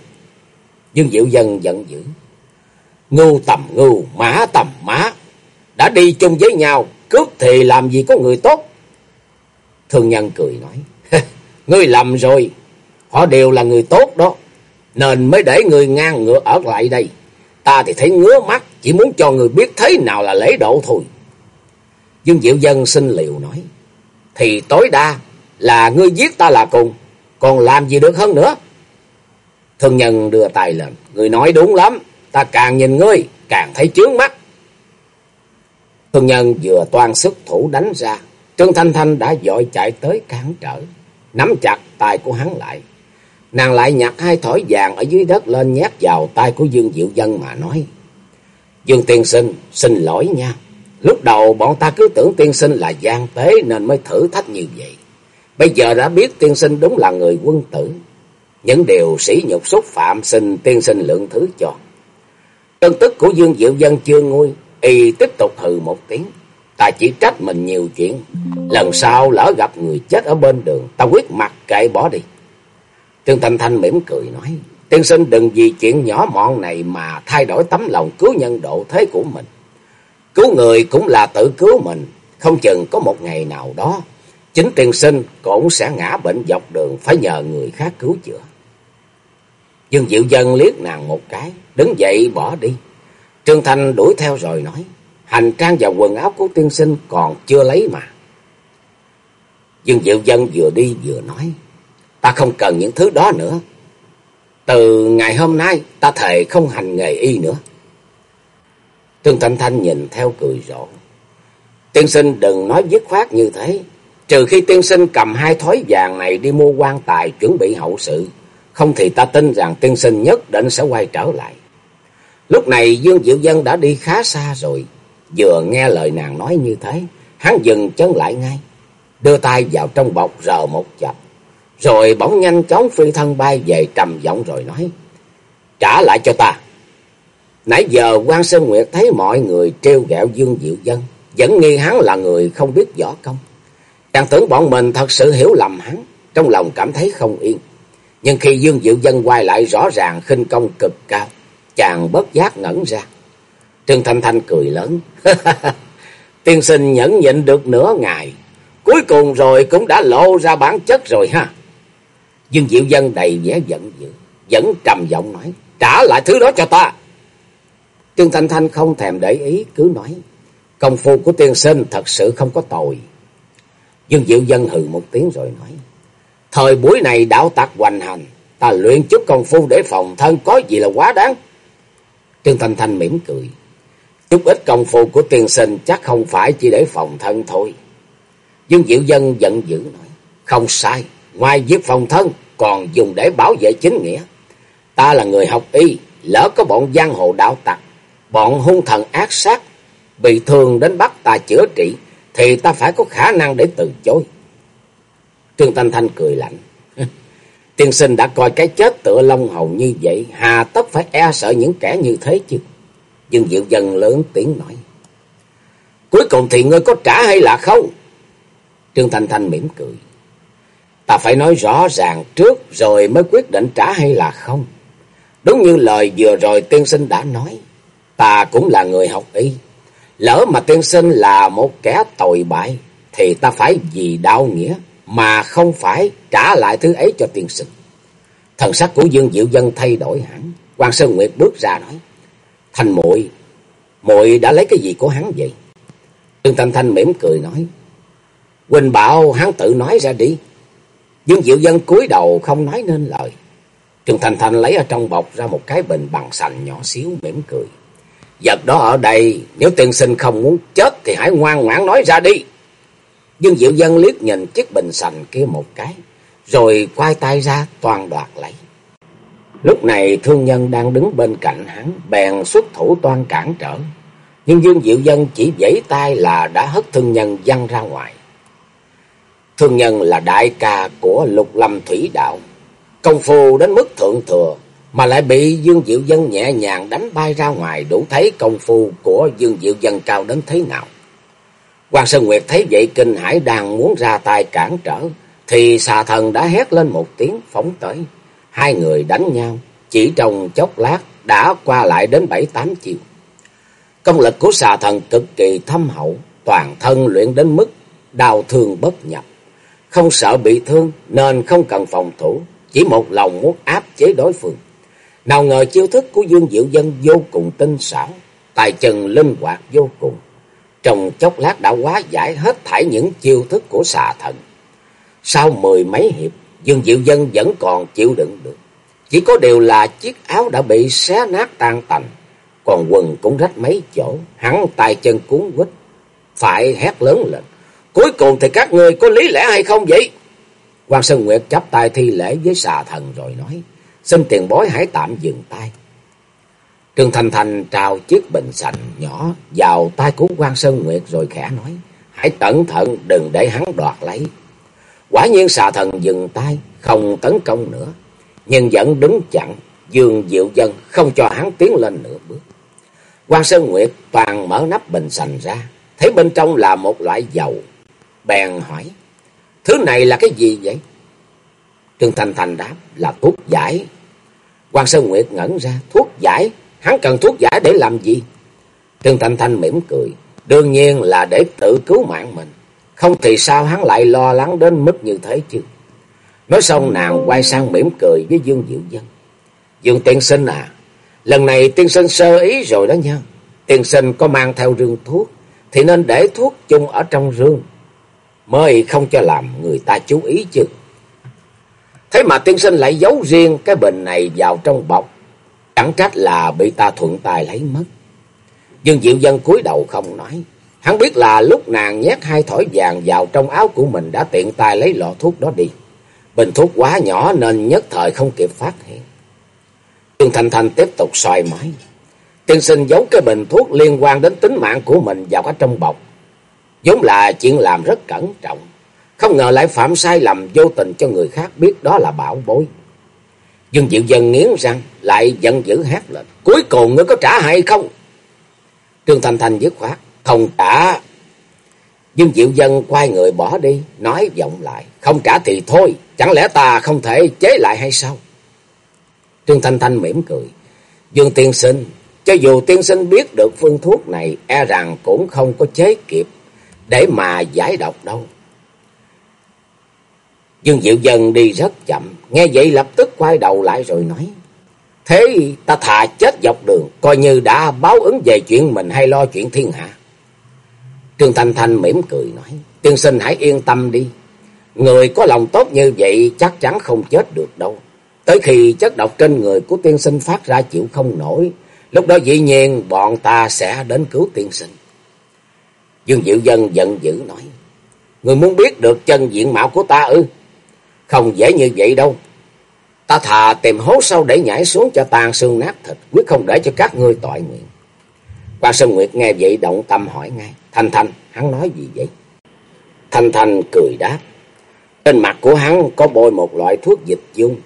Dương Diệu Dân giận dữ. Ngưu tầm ngưu, mã tầm mã. Đã đi chung với nhau, cướp thì làm gì có người tốt. Thương nhân cười nói. ngươi lầm rồi. Họ đều là người tốt đó. Nên mới để người ngang ngựa ở lại đây. Ta thì thấy ngứa mắt, chỉ muốn cho người biết thế nào là lễ độ thôi. Dương Diệu Dân xin liều nói. Thì tối đa là ngươi giết ta là cùng. Còn làm gì được hơn nữa? Thương nhân đưa tay lên. Người nói đúng lắm. Ta càng nhìn ngươi, càng thấy chướng mắt. Thương nhân vừa toan sức thủ đánh ra. Trương Thanh Thanh đã dội chạy tới cản trở. Nắm chặt tay của hắn lại. Nàng lại nhặt hai thỏi vàng ở dưới đất lên nhét vào tay của Dương Diệu Dân mà nói. Dương tiên sinh, xin lỗi nha. Lúc đầu bọn ta cứ tưởng tiên sinh là gian tế nên mới thử thách như vậy. Bây giờ đã biết tiên sinh đúng là người quân tử. Những điều sĩ nhục xúc phạm xin tiên sinh lượng thứ cho. Cơn tức của Dương Diệu Dân chưa nguôi, y tiếp tục hừ một tiếng. Ta chỉ trách mình nhiều chuyện. Lần sau lỡ gặp người chết ở bên đường, ta quyết mặc kệ bỏ đi. Trương Thanh Thanh mỉm cười nói, tiên sinh đừng vì chuyện nhỏ mọn này mà thay đổi tấm lòng cứu nhân độ thế của mình. Cứu người cũng là tự cứu mình, không chừng có một ngày nào đó, chính tiên sinh cũng sẽ ngã bệnh dọc đường phải nhờ người khác cứu chữa. Dương Diệu Dân liếc nàng một cái, đứng dậy bỏ đi. Trương Thanh đuổi theo rồi nói, hành trang và quần áo của tiên sinh còn chưa lấy mà. Dương Diệu Dân vừa đi vừa nói, ta không cần những thứ đó nữa. Từ ngày hôm nay ta thề không hành nghề y nữa. Trương Thanh Thanh nhìn theo cười rộ. Tiên sinh đừng nói dứt khoát như thế. Trừ khi tiên sinh cầm hai thói vàng này đi mua quan tài chuẩn bị hậu sự. Không thì ta tin rằng tiên sinh nhất định sẽ quay trở lại. Lúc này Dương Diệu Dân đã đi khá xa rồi. Vừa nghe lời nàng nói như thế, hắn dừng chân lại ngay. Đưa tay vào trong bọc rờ một chập. Rồi bỗng nhanh chóng phi thân bay về trầm giọng rồi nói. Trả lại cho ta. Nãy giờ quan Sơn Nguyệt thấy mọi người trêu ghẹo Dương Diệu Dân. Vẫn nghi hắn là người không biết võ công. Chàng tưởng bọn mình thật sự hiểu lầm hắn. Trong lòng cảm thấy không yên. Nhưng khi Dương Diệu Dân quay lại rõ ràng khinh công cực cao. Chàng bất giác ngẩn ra. Trương Thanh Thanh cười lớn. Tiên sinh nhẫn nhịn được nửa ngày. Cuối cùng rồi cũng đã lộ ra bản chất rồi ha. Dương Diệu Dân đầy vẻ giận dữ. Vẫn trầm giọng nói. Trả lại thứ đó cho ta. Trương Thanh Thanh không thèm để ý. Cứ nói. Công phu của tiên sinh thật sự không có tội, Dương Diệu Dân hừ một tiếng rồi nói. Thời buổi này đạo tặc hoành hành. Ta luyện chút công phu để phòng thân có gì là quá đáng. Trương Thanh Thanh mỉm cười. Chút ít công phu của tiên sinh chắc không phải chỉ để phòng thân thôi. Dương Diệu Dân giận dữ nói. Không sai. Ngoài giết phòng thân, còn dùng để bảo vệ chính nghĩa. Ta là người học y. Lỡ có bọn giang hồ đạo tặc. Bọn hung thần ác sát. Bị thương đến bắt ta chữa trị. Thì ta phải có khả năng để từ chối. Trương Thanh Thanh cười lạnh. Tiên sinh đã coi cái chết tựa lông hầu như vậy. Hà tất phải e sợ những kẻ như thế chứ. Dương Diệu dần lớn tiếng nói. Cuối cùng thì ngươi có trả hay là không? Trương Thanh Thanh mỉm cười. Ta phải nói rõ ràng trước rồi mới quyết định trả hay là không. Đúng như lời vừa rồi tiên sinh đã nói. Ta cũng là người học y. Lỡ mà tiên sinh là một kẻ tội bại. Thì ta phải vì đạo nghĩa. Mà không phải trả lại thứ ấy cho tiên sinh. Thần sắc của Dương Diệu Dân thay đổi hẳn. Quan Sơn Nguyệt bước ra nói. Thành muội muội đã lấy cái gì của hắn vậy? Trương Thanh Thanh mỉm cười nói. Quỳnh bảo hắn tự nói ra đi. Dương Diệu Dân cúi đầu không nói nên lời. Trương Thanh Thanh lấy ở trong bọc ra một cái bình bằng sành nhỏ xíu mỉm cười. Vật đó ở đây, nếu tiên sinh không muốn chết thì hãy ngoan ngoãn nói ra đi. Dương Diệu Dân liếc nhìn chiếc bình sành kia một cái, rồi quay tay ra toàn đoạt lấy. Lúc này thương nhân đang đứng bên cạnh hắn, bèn xuất thủ toan cản trở. Nhưng Dương Diệu Dân chỉ vẫy tay là đã hất thương nhân văng ra ngoài. Thương nhân là đại ca của lục lâm thủy đạo. Công phu đến mức thượng thừa, mà lại bị Dương Diệu Dân nhẹ nhàng đánh bay ra ngoài đủ thấy công phu của Dương Diệu Dân cao đến thế nào. Hoàng Sơn Nguyệt thấy vậy kinh hải đang muốn ra tay cản trở, thì xà thần đã hét lên một tiếng phóng tới. Hai người đánh nhau, chỉ trong chốc lát đã qua lại đến bảy tám chiều. Công lực của xà thần cực kỳ thâm hậu, toàn thân luyện đến mức đau thương bất nhập. Không sợ bị thương nên không cần phòng thủ, chỉ một lòng muốn áp chế đối phương. Nào ngờ chiêu thức của Dương Diệu Dân vô cùng tinh xảo, tài chân linh hoạt vô cùng. Trong chốc lát đã quá giải hết thảy những chiêu thức của xà thần. Sau mười mấy hiệp, Dương Diệu Dân vẫn còn chịu đựng được. Chỉ có điều là chiếc áo đã bị xé nát tan tành, còn quần cũng rách mấy chỗ, hắn tay chân cuốn quýt, phải hét lớn lên. Cuối cùng thì các người có lý lẽ hay không vậy? Quan Sơn Nguyệt chắp tay thi lễ với xà thần rồi nói, xin tiền bối hãy tạm dừng tay. Trương Thành Thành trao chiếc bình sành nhỏ vào tay của quan Sơn Nguyệt rồi khẽ nói, hãy cẩn thận đừng để hắn đoạt lấy. Quả nhiên xà thần dừng tay, không tấn công nữa, nhưng vẫn đứng chặn, dương diệu dân không cho hắn tiến lên nửa bước. quan Sơn Nguyệt toàn mở nắp bình sành ra, thấy bên trong là một loại dầu. Bèn hỏi, thứ này là cái gì vậy? Trương Thành Thành đáp là thuốc giải. quan Sơn Nguyệt ngẩn ra, thuốc giải, hắn cần thuốc giải để làm gì? Trương Thanh Thanh mỉm cười, đương nhiên là để tự cứu mạng mình. Không thì sao hắn lại lo lắng đến mức như thế chứ? Nói xong nàng quay sang mỉm cười với Dương Diệu Dân. Dương tiên sinh à, lần này tiên sinh sơ ý rồi đó nha. Tiên sinh có mang theo rương thuốc, thì nên để thuốc chung ở trong rương. Mới không cho làm người ta chú ý chứ. Thế mà tiên sinh lại giấu riêng cái bình này vào trong bọc. Chẳng trách là bị ta thuận tài lấy mất. Dương Diệu Dân cúi đầu không nói. Hắn biết là lúc nàng nhét hai thỏi vàng vào trong áo của mình đã tiện tay lấy lọ thuốc đó đi. Bình thuốc quá nhỏ nên nhất thời không kịp phát hiện. Trương Thanh Thanh tiếp tục xoài mãi. Tiên sinh giấu cái bình thuốc liên quan đến tính mạng của mình vào ở trong bọc. vốn là chuyện làm rất cẩn trọng. Không ngờ lại phạm sai lầm vô tình cho người khác biết đó là bảo bối. Dương Diệu Dân nghiến răng, lại giận dữ hét lên. Cuối cùng ngươi có trả hay không? Trương thanh thanh dứt khoát. Không trả. Dương Diệu Dân quay người bỏ đi, nói vọng lại. Không trả thì thôi, chẳng lẽ ta không thể chế lại hay sao? Trương Thanh Thanh mỉm cười. Dương tiên sinh, cho dù tiên sinh biết được phương thuốc này, e rằng cũng không có chế kịp để mà giải độc đâu. Dương Diệu Dân đi rất chậm, nghe vậy lập tức quay đầu lại rồi nói. Thế ta thà chết dọc đường, coi như đã báo ứng về chuyện mình hay lo chuyện thiên hạ. Trương Thanh Thanh mỉm cười nói, tiên sinh hãy yên tâm đi. Người có lòng tốt như vậy chắc chắn không chết được đâu. Tới khi chất độc trên người của tiên sinh phát ra chịu không nổi, lúc đó dĩ nhiên bọn ta sẽ đến cứu tiên sinh. Dương Diệu Dân giận dữ nói, Người muốn biết được chân diện mạo của ta ư? Không dễ như vậy đâu. Ta thà tìm hố sâu để nhảy xuống cho tan xương nát thịt, quyết không để cho các ngươi tội nguyện. Quan Sơn Nguyệt nghe vậy động tâm hỏi ngay. Thanh Thanh, hắn nói gì vậy? Thanh Thanh cười đáp. Trên mặt của hắn có bôi một loại thuốc dịch dung.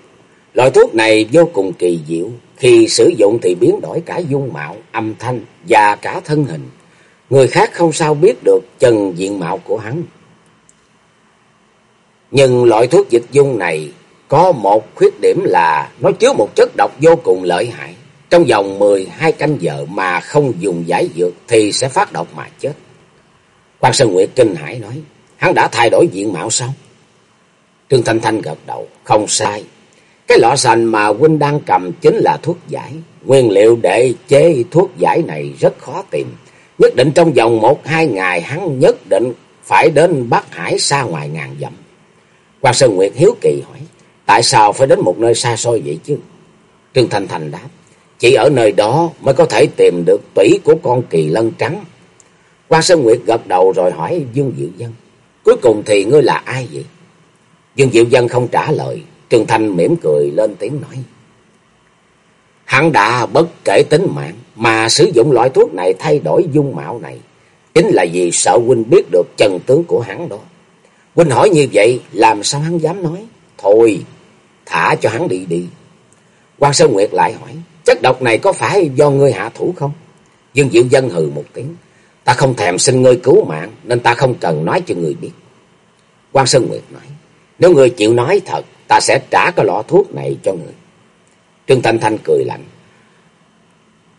Loại thuốc này vô cùng kỳ diệu. Khi sử dụng thì biến đổi cả dung mạo, âm thanh và cả thân hình. Người khác không sao biết được chân diện mạo của hắn. Nhưng loại thuốc dịch dung này có một khuyết điểm là nó chứa một chất độc vô cùng lợi hại. Trong vòng 12 canh giờ mà không dùng giải dược thì sẽ phát độc mà chết. Quan Sơn Nguyệt kinh hải nói, hắn đã thay đổi diện mạo sao? Trương Thanh Thanh gật đầu, không sai. Cái lọ sành mà huynh đang cầm chính là thuốc giải. Nguyên liệu để chế thuốc giải này rất khó tìm. Nhất định trong vòng một hai ngày hắn nhất định phải đến Bắc Hải xa ngoài ngàn dặm. Quan Sơn Nguyệt hiếu kỳ hỏi, tại sao phải đến một nơi xa xôi vậy chứ? Trương Thành Thành đáp, chỉ ở nơi đó mới có thể tìm được tủy của con kỳ lân trắng. Quan Sơn Nguyệt gật đầu rồi hỏi Dương Diệu Dân, cuối cùng thì ngươi là ai vậy? Dương Diệu Dân không trả lời, Trương Thanh mỉm cười lên tiếng nói. Hắn đã bất kể tính mạng mà sử dụng loại thuốc này thay đổi dung mạo này. Chính là vì sợ huynh biết được chân tướng của hắn đó. Huynh hỏi như vậy làm sao hắn dám nói? Thôi, thả cho hắn đi đi. quan Sơn Nguyệt lại hỏi, chất độc này có phải do ngươi hạ thủ không? Dương Diệu Dân hừ một tiếng. Ta không thèm xin ngươi cứu mạng nên ta không cần nói cho ngươi biết. quan Sơn Nguyệt nói, nếu ngươi chịu nói thật, ta sẽ trả cái lọ thuốc này cho ngươi. Trương Thanh Thanh cười lạnh.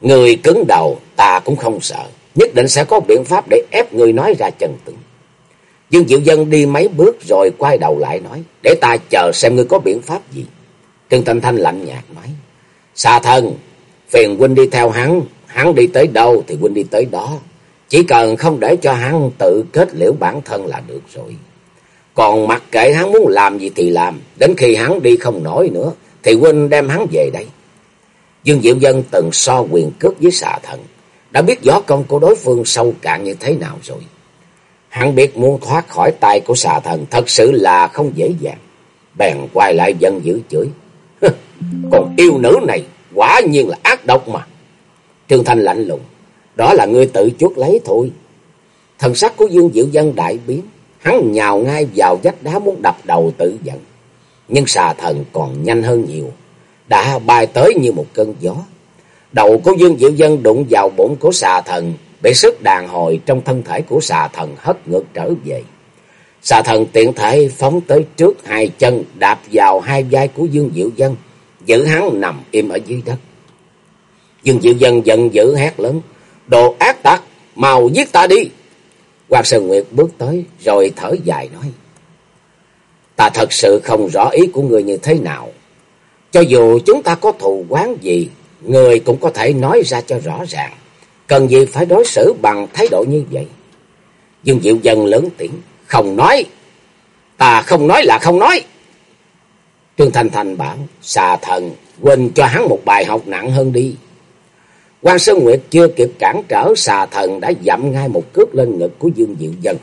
Người cứng đầu ta cũng không sợ. Nhất định sẽ có biện pháp để ép người nói ra chân tướng. Dương Diệu Dân đi mấy bước rồi quay đầu lại nói. Để ta chờ xem ngươi có biện pháp gì. Trương Thanh Thanh lạnh nhạt nói. Xa thân, phiền huynh đi theo hắn. Hắn đi tới đâu thì huynh đi tới đó. Chỉ cần không để cho hắn tự kết liễu bản thân là được rồi. Còn mặc kệ hắn muốn làm gì thì làm. Đến khi hắn đi không nổi nữa thì huynh đem hắn về đây. Dương Diệu Dân từng so quyền cước với xà thần, đã biết võ công của đối phương sâu cạn như thế nào rồi. Hắn biết muốn thoát khỏi tay của xà thần thật sự là không dễ dàng. Bèn quay lại giận dữ chửi. Còn yêu nữ này quả nhiên là ác độc mà. Trương Thanh lạnh lùng. Đó là ngươi tự chuốt lấy thôi. Thần sắc của Dương Diệu Dân đại biến. Hắn nhào ngay vào vách đá muốn đập đầu tự giận. Nhưng xà thần còn nhanh hơn nhiều đã bay tới như một cơn gió. Đầu của Dương Diệu Dân đụng vào bụng của xà thần, bị sức đàn hồi trong thân thể của xà thần hất ngược trở về. Xà thần tiện thể phóng tới trước hai chân đạp vào hai vai của Dương Diệu Dân, giữ hắn nằm im ở dưới đất. Dương Diệu Dân giận dữ hét lớn, đồ ác tặc, mau giết ta đi. Hoàng Sơn Nguyệt bước tới rồi thở dài nói, ta thật sự không rõ ý của người như thế nào. Cho dù chúng ta có thù quán gì, người cũng có thể nói ra cho rõ ràng. Cần gì phải đối xử bằng thái độ như vậy? Dương Diệu Dân lớn tiếng, không nói. Ta không nói là không nói. Trương Thành Thành bảo, xà thần, quên cho hắn một bài học nặng hơn đi. quan Sơn Nguyệt chưa kịp cản trở xà thần đã dậm ngay một cước lên ngực của Dương Diệu Dân.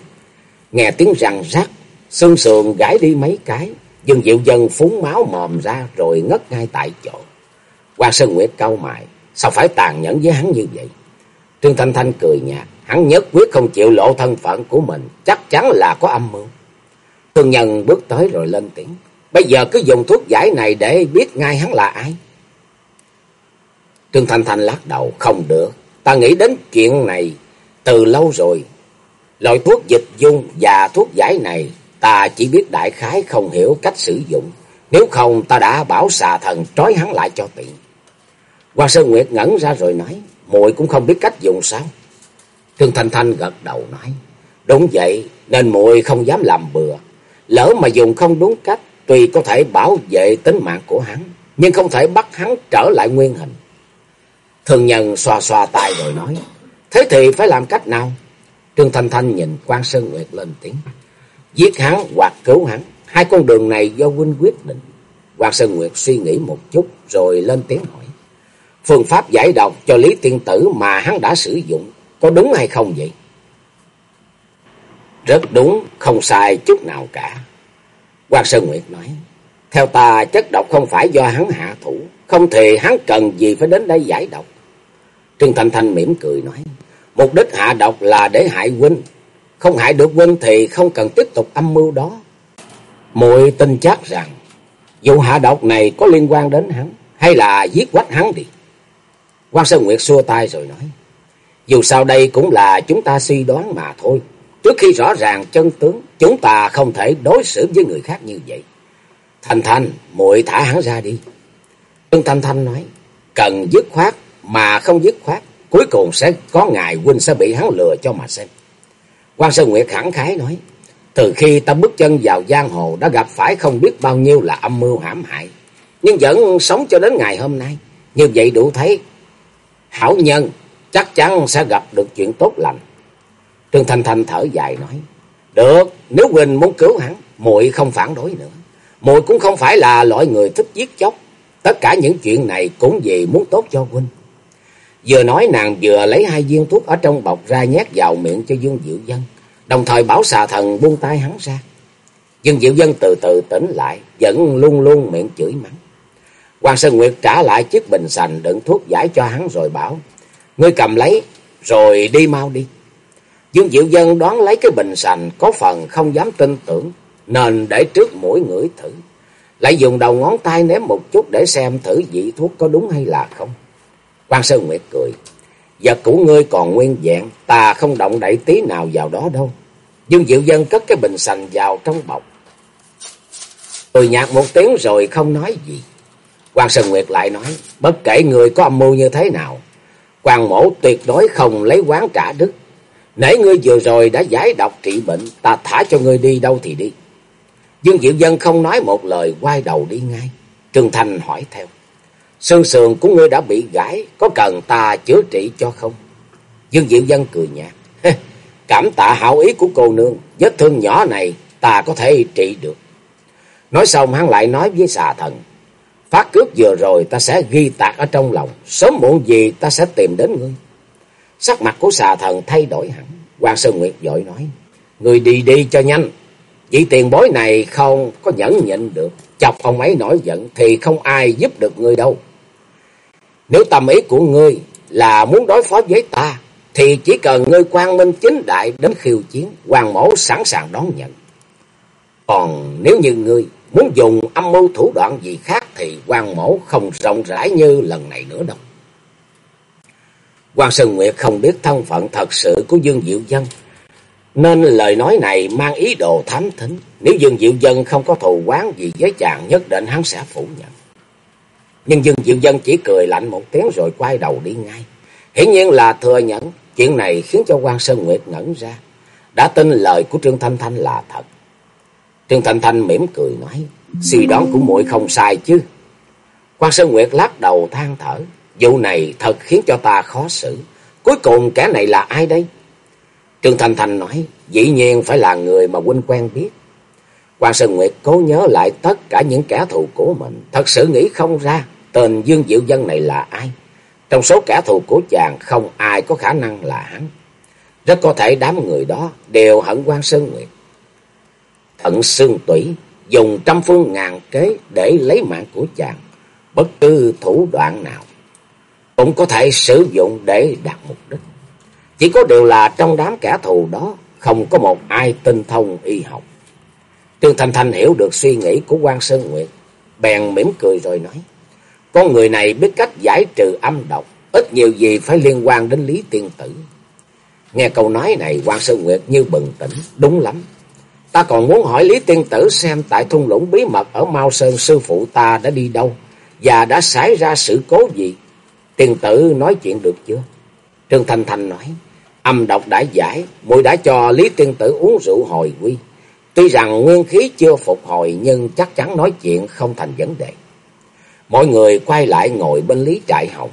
Nghe tiếng răng rắc, xương sườn gãi đi mấy cái, Dương Diệu Dân phúng máu mồm ra rồi ngất ngay tại chỗ. Quan Sơn Nguyệt cau mày, sao phải tàn nhẫn với hắn như vậy? Trương Thanh Thanh cười nhạt, hắn nhất quyết không chịu lộ thân phận của mình, chắc chắn là có âm mưu. Thương nhân bước tới rồi lên tiếng, bây giờ cứ dùng thuốc giải này để biết ngay hắn là ai. Trương Thanh Thanh lắc đầu, không được, ta nghĩ đến chuyện này từ lâu rồi. Loại thuốc dịch dung và thuốc giải này Ta chỉ biết đại khái không hiểu cách sử dụng. Nếu không ta đã bảo xà thần trói hắn lại cho tiện. Hoa Sơn Nguyệt ngẩn ra rồi nói muội cũng không biết cách dùng sao. Trương Thanh Thanh gật đầu nói. Đúng vậy, nên muội không dám làm bừa. Lỡ mà dùng không đúng cách. Tuy có thể bảo vệ tính mạng của hắn. Nhưng không thể bắt hắn trở lại nguyên hình. Thường nhân xoa xoa tay rồi nói. Thế thì phải làm cách nào? Trương Thanh Thanh nhìn quan Sơn Nguyệt lên tiếng. Giết hắn hoặc cứu hắn. Hai con đường này do huynh quyết định. quan Sơn Nguyệt suy nghĩ một chút rồi lên tiếng hỏi. Phương pháp giải độc cho Lý Tiên Tử mà hắn đã sử dụng có đúng hay không vậy? Rất đúng, không sai chút nào cả. Hoàng Sơn Nguyệt nói. Theo ta chất độc không phải do hắn hạ thủ. Không thì hắn cần gì phải đến đây giải độc. Trương Thanh Thanh mỉm cười nói. Mục đích hạ độc là để hại huynh. Không hại được huynh thì không cần tiếp tục âm mưu đó. muội tin chắc rằng vụ hạ độc này có liên quan đến hắn hay là giết quách hắn đi. Quan Sơn Nguyệt xua tay rồi nói. Dù sao đây cũng là chúng ta suy đoán mà thôi. Trước khi rõ ràng chân tướng, chúng ta không thể đối xử với người khác như vậy. Thanh Thanh, muội thả hắn ra đi. Trương Thanh Thanh nói, cần dứt khoát mà không dứt khoát, cuối cùng sẽ có ngày huynh sẽ bị hắn lừa cho mà xem. Quan Sơn Nguyệt khẳng khái nói, từ khi ta bước chân vào giang hồ đã gặp phải không biết bao nhiêu là âm mưu hãm hại. nhưng vẫn sống cho đến ngày hôm nay. Như vậy đủ thấy, hảo nhân chắc chắn sẽ gặp được chuyện tốt lành. Trương Thanh Thanh thở dài nói, được, nếu Quỳnh muốn cứu hắn, muội không phản đối nữa. muội cũng không phải là loại người thích giết chóc. Tất cả những chuyện này cũng vì muốn tốt cho huynh. Vừa nói nàng vừa lấy hai viên thuốc ở trong bọc ra nhét vào miệng cho Dương Diệu Dân. Đồng thời bảo xà thần buông tay hắn ra. Dương Diệu Dân từ từ tỉnh lại, vẫn luôn luôn miệng chửi mắng. Hoàng Sơn Nguyệt trả lại chiếc bình sành đựng thuốc giải cho hắn rồi bảo. Ngươi cầm lấy, rồi đi mau đi. Dương Diệu Dân đoán lấy cái bình sành có phần không dám tin tưởng, nên để trước mũi ngửi thử. Lại dùng đầu ngón tay ném một chút để xem thử vị thuốc có đúng hay là không. Quan Sơn Nguyệt cười. Vật của ngươi còn nguyên vẹn, ta không động đậy tí nào vào đó đâu. Dương Diệu Dân cất cái bình sành vào trong bọc. Tôi nhạt một tiếng rồi không nói gì. Quan Sơn Nguyệt lại nói, bất kể người có âm mưu như thế nào, quan mổ tuyệt đối không lấy quán trả đức. Nể ngươi vừa rồi đã giải độc trị bệnh, ta thả cho ngươi đi đâu thì đi. Dương Diệu Dân không nói một lời, quay đầu đi ngay. Trương Thành hỏi theo. Sương sườn của ngươi đã bị gãy, có cần ta chữa trị cho không? Dương Diệu Dân cười nhạt. Cảm tạ hảo ý của cô nương, vết thương nhỏ này ta có thể trị được. Nói xong hắn lại nói với xà thần. Phát cước vừa rồi ta sẽ ghi tạc ở trong lòng, sớm muộn gì ta sẽ tìm đến ngươi. Sắc mặt của xà thần thay đổi hẳn. Hoàng Sơn Nguyệt dội nói. Ngươi đi đi cho nhanh. Vị tiền bối này không có nhẫn nhịn được. Chọc ông ấy nổi giận thì không ai giúp được ngươi đâu. Nếu tâm ý của ngươi là muốn đối phó với ta, thì chỉ cần ngươi quang minh chính đại đến khiêu chiến, hoàng mẫu sẵn sàng đón nhận. Còn nếu như ngươi muốn dùng âm mưu thủ đoạn gì khác thì quan mẫu không rộng rãi như lần này nữa đâu. Quan Sơn Nguyệt không biết thân phận thật sự của Dương Diệu Dân, nên lời nói này mang ý đồ thám thính. Nếu Dương Diệu Dân không có thù quán gì với chàng, nhất định hắn sẽ phủ nhận. Nhưng Dương Diệu Dân chỉ cười lạnh một tiếng rồi quay đầu đi ngay. Hiển nhiên là thừa nhận, chuyện này khiến cho quan Sơn Nguyệt ngẩn ra. Đã tin lời của Trương Thanh Thanh là thật. Trương Thanh Thanh mỉm cười nói, suy đoán của muội không sai chứ. Quan Sơn Nguyệt lắc đầu than thở, vụ này thật khiến cho ta khó xử. Cuối cùng kẻ này là ai đây? Trương Thanh Thanh nói, dĩ nhiên phải là người mà huynh quen biết. Quan Sơn Nguyệt cố nhớ lại tất cả những kẻ thù của mình, thật sự nghĩ không ra tên Dương Diệu Dân này là ai. Trong số kẻ thù của chàng không ai có khả năng là hắn. Rất có thể đám người đó đều hận quan Sơn Nguyệt. Thận xương tủy dùng trăm phương ngàn kế để lấy mạng của chàng. Bất cứ thủ đoạn nào cũng có thể sử dụng để đạt mục đích. Chỉ có điều là trong đám kẻ thù đó không có một ai tinh thông y học. Trương Thanh Thanh hiểu được suy nghĩ của quan Sơn Nguyệt, bèn mỉm cười rồi nói. Con người này biết cách giải trừ âm độc, ít nhiều gì phải liên quan đến Lý Tiên Tử. Nghe câu nói này, quan Sơn Nguyệt như bừng tỉnh, đúng lắm. Ta còn muốn hỏi Lý Tiên Tử xem tại thung lũng bí mật ở Mao Sơn sư phụ ta đã đi đâu, và đã xảy ra sự cố gì. Tiên Tử nói chuyện được chưa? Trương Thanh Thanh nói, âm độc đã giải, muội đã cho Lý Tiên Tử uống rượu hồi quy. Tuy rằng nguyên khí chưa phục hồi nhưng chắc chắn nói chuyện không thành vấn đề. Mọi người quay lại ngồi bên Lý Trại Hồng.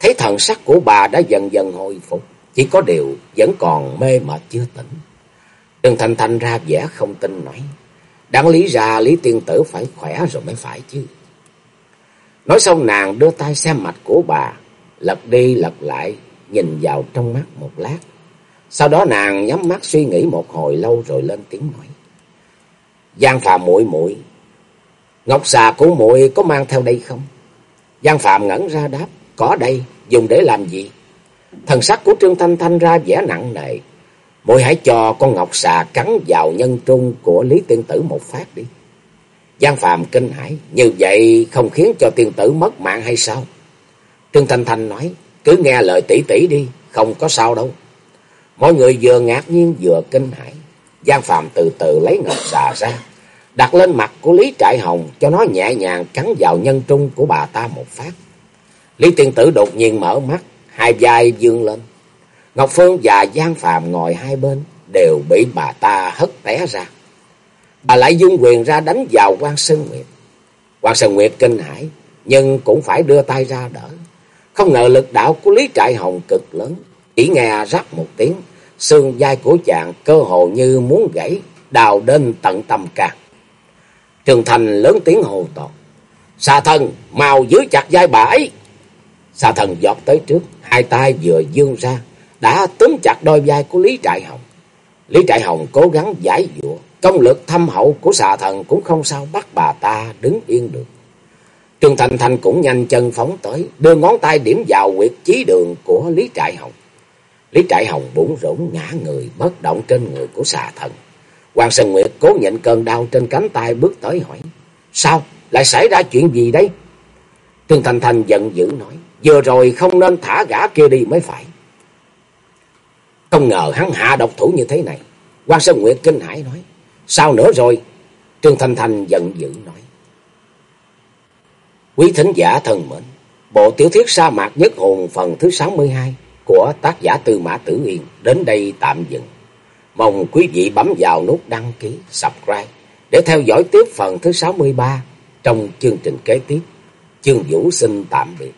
Thấy thần sắc của bà đã dần dần hồi phục. Chỉ có điều vẫn còn mê mệt chưa tỉnh. Trương Thành Thành ra vẻ không tin nói. Đáng lý ra Lý Tiên Tử phải khỏe rồi mới phải chứ. Nói xong nàng đưa tay xem mạch của bà. Lật đi lật lại nhìn vào trong mắt một lát. Sau đó nàng nhắm mắt suy nghĩ một hồi lâu rồi lên tiếng nói. Giang Phạm muội muội, ngọc xà của muội có mang theo đây không? Giang Phạm ngẩn ra đáp, có đây, dùng để làm gì? Thần sắc của Trương Thanh Thanh ra vẻ nặng nề. Muội hãy cho con ngọc xà cắn vào nhân trung của Lý Tiên Tử một phát đi. Giang Phạm kinh hãi, như vậy không khiến cho tiên tử mất mạng hay sao? Trương Thanh Thanh nói, cứ nghe lời tỷ tỷ đi, không có sao đâu. Mọi người vừa ngạc nhiên vừa kinh hãi. Giang Phạm từ từ lấy ngọc xà ra, đặt lên mặt của Lý Trại Hồng cho nó nhẹ nhàng cắn vào nhân trung của bà ta một phát. Lý Tiên Tử đột nhiên mở mắt, hai vai dương lên. Ngọc Phương và Giang Phạm ngồi hai bên đều bị bà ta hất té ra. Bà lại dung quyền ra đánh vào quan Sơn Nguyệt. Quan Sơn Nguyệt kinh hãi, nhưng cũng phải đưa tay ra đỡ. Không ngờ lực đạo của Lý Trại Hồng cực lớn, chỉ nghe rắc một tiếng, xương vai của chàng cơ hồ như muốn gãy, đào đến tận tâm can. Trường Thành lớn tiếng hồ to. Xà thần, mau giữ chặt vai bà ấy. Xà thần giọt tới trước, hai tay vừa dương ra, đã túm chặt đôi vai của Lý Trại Hồng. Lý Trại Hồng cố gắng giải dụa, công lực thâm hậu của xà thần cũng không sao bắt bà ta đứng yên được. Trương Thành Thành cũng nhanh chân phóng tới, đưa ngón tay điểm vào quyệt chí đường của Lý Trại Hồng. Lý Trại Hồng bụng rỗng ngã người bất động trên người của xà thần. Hoàng Sơn Nguyệt cố nhịn cơn đau trên cánh tay bước tới hỏi. Sao? Lại xảy ra chuyện gì đấy? Trương Thành Thành giận dữ nói. Vừa rồi không nên thả gã kia đi mới phải. Không ngờ hắn hạ độc thủ như thế này. Quan Sơn Nguyệt kinh hãi nói. Sao nữa rồi? Trương Thanh Thanh giận dữ nói. Quý thính giả thân mến, bộ tiểu thuyết sa mạc nhất hồn phần thứ 62 của tác giả Tư Mã Tử Yên đến đây tạm dừng. Mong quý vị bấm vào nút đăng ký, subscribe để theo dõi tiếp phần thứ 63 trong chương trình kế tiếp. Chương Vũ xin tạm biệt.